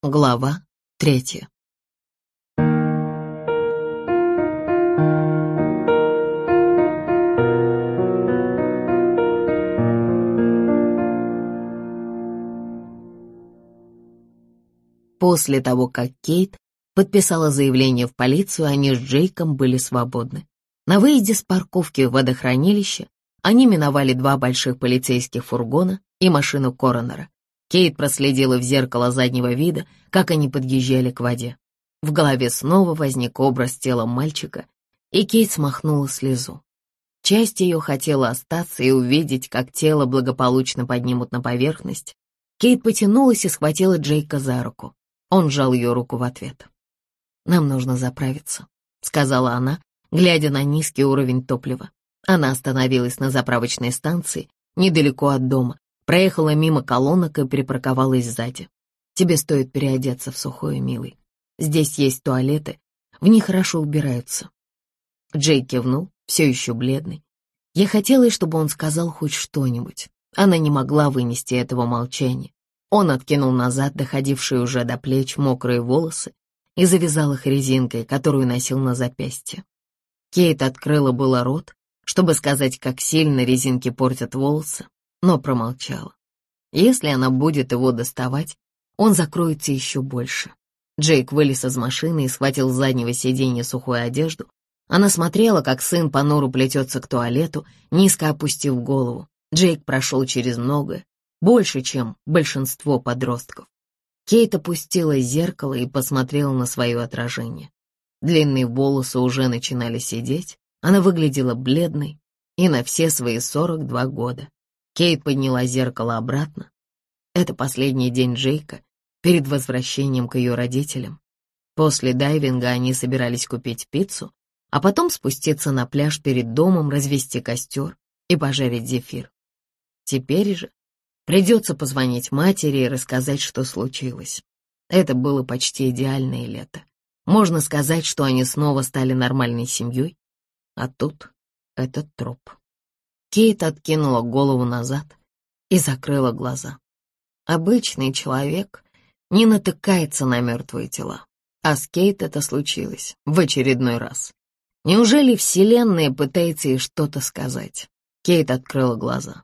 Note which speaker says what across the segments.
Speaker 1: Глава третья. После того, как Кейт подписала заявление в полицию, они с Джейком были свободны. На выезде с парковки в водохранилище они миновали два больших полицейских фургона и машину коронера. Кейт проследила в зеркало заднего вида, как они подъезжали к воде. В голове снова возник образ тела мальчика, и Кейт смахнула слезу. Часть ее хотела остаться и увидеть, как тело благополучно поднимут на поверхность. Кейт потянулась и схватила Джейка за руку. Он сжал ее руку в ответ. «Нам нужно заправиться», — сказала она, глядя на низкий уровень топлива. Она остановилась на заправочной станции, недалеко от дома, проехала мимо колонок и припарковалась сзади. Тебе стоит переодеться в сухое, милый. Здесь есть туалеты, в них хорошо убираются. Джей кивнул, все еще бледный. Я хотела, чтобы он сказал хоть что-нибудь. Она не могла вынести этого молчания. Он откинул назад доходившие уже до плеч мокрые волосы и завязал их резинкой, которую носил на запястье. Кейт открыла было рот, чтобы сказать, как сильно резинки портят волосы, но промолчала. Если она будет его доставать, он закроется еще больше. Джейк вылез из машины и схватил с заднего сиденья сухую одежду. Она смотрела, как сын по нору плетется к туалету, низко опустив голову. Джейк прошел через многое, больше, чем большинство подростков. Кейт опустила зеркало и посмотрела на свое отражение. Длинные волосы уже начинали сидеть, она выглядела бледной и на все свои 42 года. Кейт подняла зеркало обратно. Это последний день Джейка перед возвращением к ее родителям. После дайвинга они собирались купить пиццу, а потом спуститься на пляж перед домом, развести костер и пожарить зефир. Теперь же придется позвонить матери и рассказать, что случилось. Это было почти идеальное лето. Можно сказать, что они снова стали нормальной семьей, а тут этот труп. Кейт откинула голову назад и закрыла глаза. Обычный человек не натыкается на мертвые тела, а с Кейт это случилось в очередной раз. Неужели Вселенная пытается ей что-то сказать? Кейт открыла глаза.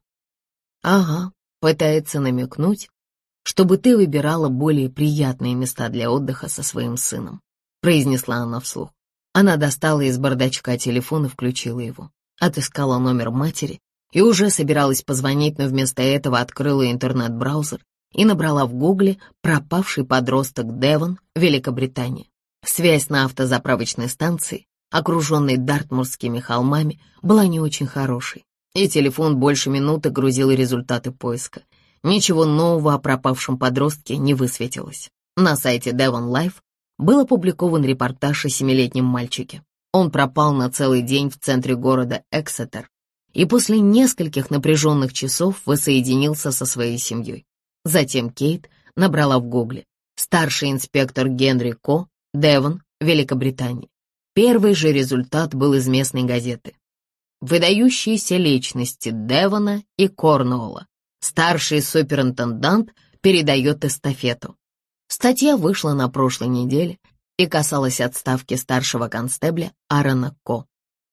Speaker 1: Ага, пытается намекнуть, чтобы ты выбирала более приятные места для отдыха со своим сыном, произнесла она вслух. Она достала из бардачка телефон и включила его отыскала номер матери и уже собиралась позвонить, но вместо этого открыла интернет-браузер и набрала в гугле «пропавший подросток Девон, Великобритания». Связь на автозаправочной станции, окруженной Дартмурскими холмами, была не очень хорошей, и телефон больше минуты грузил результаты поиска. Ничего нового о пропавшем подростке не высветилось. На сайте Devon Life был опубликован репортаж о семилетнем мальчике, он пропал на целый день в центре города Эксетер и после нескольких напряженных часов воссоединился со своей семьей. Затем Кейт набрала в гугле «Старший инспектор Генри Ко, Девон, Великобритания». Первый же результат был из местной газеты. Выдающиеся личности Девона и Корнуолла. Старший суперинтендант передает эстафету. Статья вышла на прошлой неделе и касалась отставки старшего констебля Аарона Ко.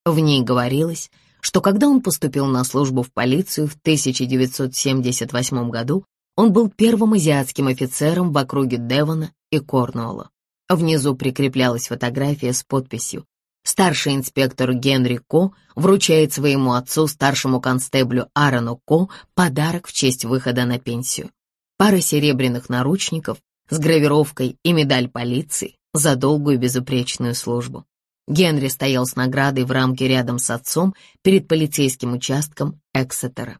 Speaker 1: В ней говорилось, что когда он поступил на службу в полицию в 1978 году, он был первым азиатским офицером в округе Девона и Корнуолла. Внизу прикреплялась фотография с подписью «Старший инспектор Генри Ко вручает своему отцу, старшему констеблю Аарону Ко, подарок в честь выхода на пенсию. Пара серебряных наручников с гравировкой и медаль полиции, за долгую безупречную службу. Генри стоял с наградой в рамке рядом с отцом перед полицейским участком Эксетера.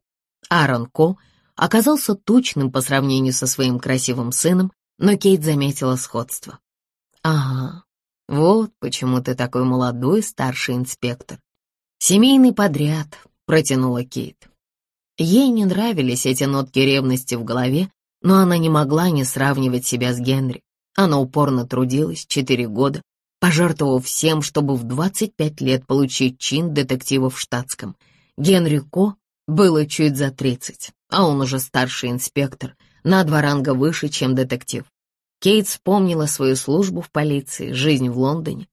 Speaker 1: Аарон Ко оказался тучным по сравнению со своим красивым сыном, но Кейт заметила сходство. «Ага, вот почему ты такой молодой старший инспектор. Семейный подряд», — протянула Кейт. Ей не нравились эти нотки ревности в голове, но она не могла не сравнивать себя с Генри. Она упорно трудилась четыре года, пожертвовав всем, чтобы в 25 лет получить чин детектива в штатском. Генри Ко было чуть за 30, а он уже старший инспектор, на два ранга выше, чем детектив. Кейт вспомнила свою службу в полиции, жизнь в Лондоне.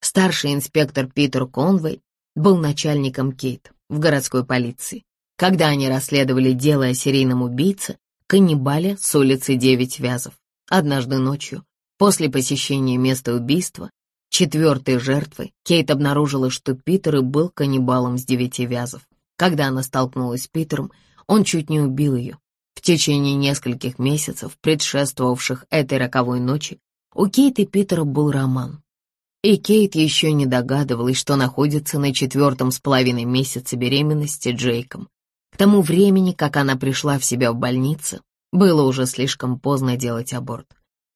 Speaker 1: Старший инспектор Питер Конвей был начальником Кейт в городской полиции, когда они расследовали дело о серийном убийце, каннибале с улицы Девять Вязов. Однажды ночью, после посещения места убийства, четвертой жертвой, Кейт обнаружила, что Питер и был каннибалом с девяти вязов. Когда она столкнулась с Питером, он чуть не убил ее. В течение нескольких месяцев, предшествовавших этой роковой ночи, у Кейт и Питера был роман. И Кейт еще не догадывалась, что находится на четвертом с половиной месяце беременности Джейком. К тому времени, как она пришла в себя в больнице, было уже слишком поздно делать аборт.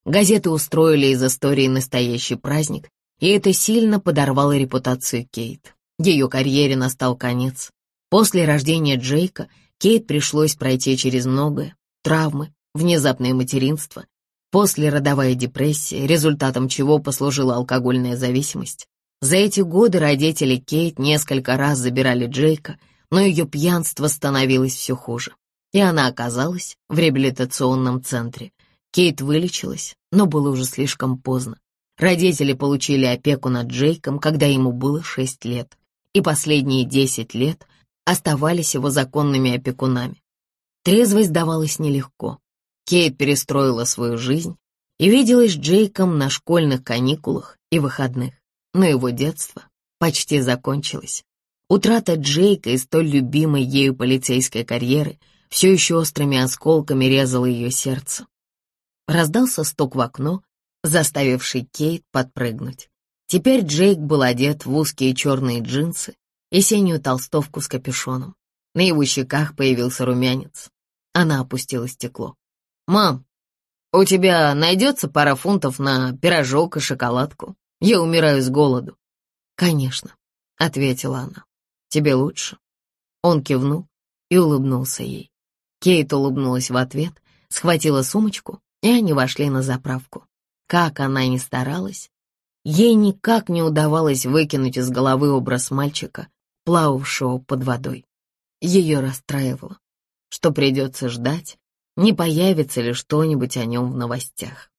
Speaker 1: Газеты устроили из истории настоящий праздник, и это сильно подорвало репутацию Кейт. Ее карьере настал конец. После рождения Джейка Кейт пришлось пройти через многое, травмы, внезапное материнство, послеродовая депрессия, результатом чего послужила алкогольная зависимость. За эти годы родители Кейт несколько раз забирали Джейка, но ее пьянство становилось все хуже, и она оказалась в реабилитационном центре. Кейт вылечилась, но было уже слишком поздно. Родители получили опеку над Джейком, когда ему было шесть лет, и последние десять лет оставались его законными опекунами. Трезвость давалась нелегко. Кейт перестроила свою жизнь и виделась с Джейком на школьных каникулах и выходных, но его детство почти закончилось. Утрата Джейка и столь любимой ею полицейской карьеры все еще острыми осколками резала ее сердце. Раздался стук в окно, заставивший Кейт подпрыгнуть. Теперь Джейк был одет в узкие черные джинсы и синюю толстовку с капюшоном. На его щеках появился румянец. Она опустила стекло. «Мам, у тебя найдется пара фунтов на пирожок и шоколадку? Я умираю с голоду». «Конечно», — ответила она. «Тебе лучше?» Он кивнул и улыбнулся ей. Кейт улыбнулась в ответ, схватила сумочку, и они вошли на заправку. Как она ни старалась, ей никак не удавалось выкинуть из головы образ мальчика, плававшего под водой. Ее расстраивало, что придется ждать, не появится ли что-нибудь о нем в новостях.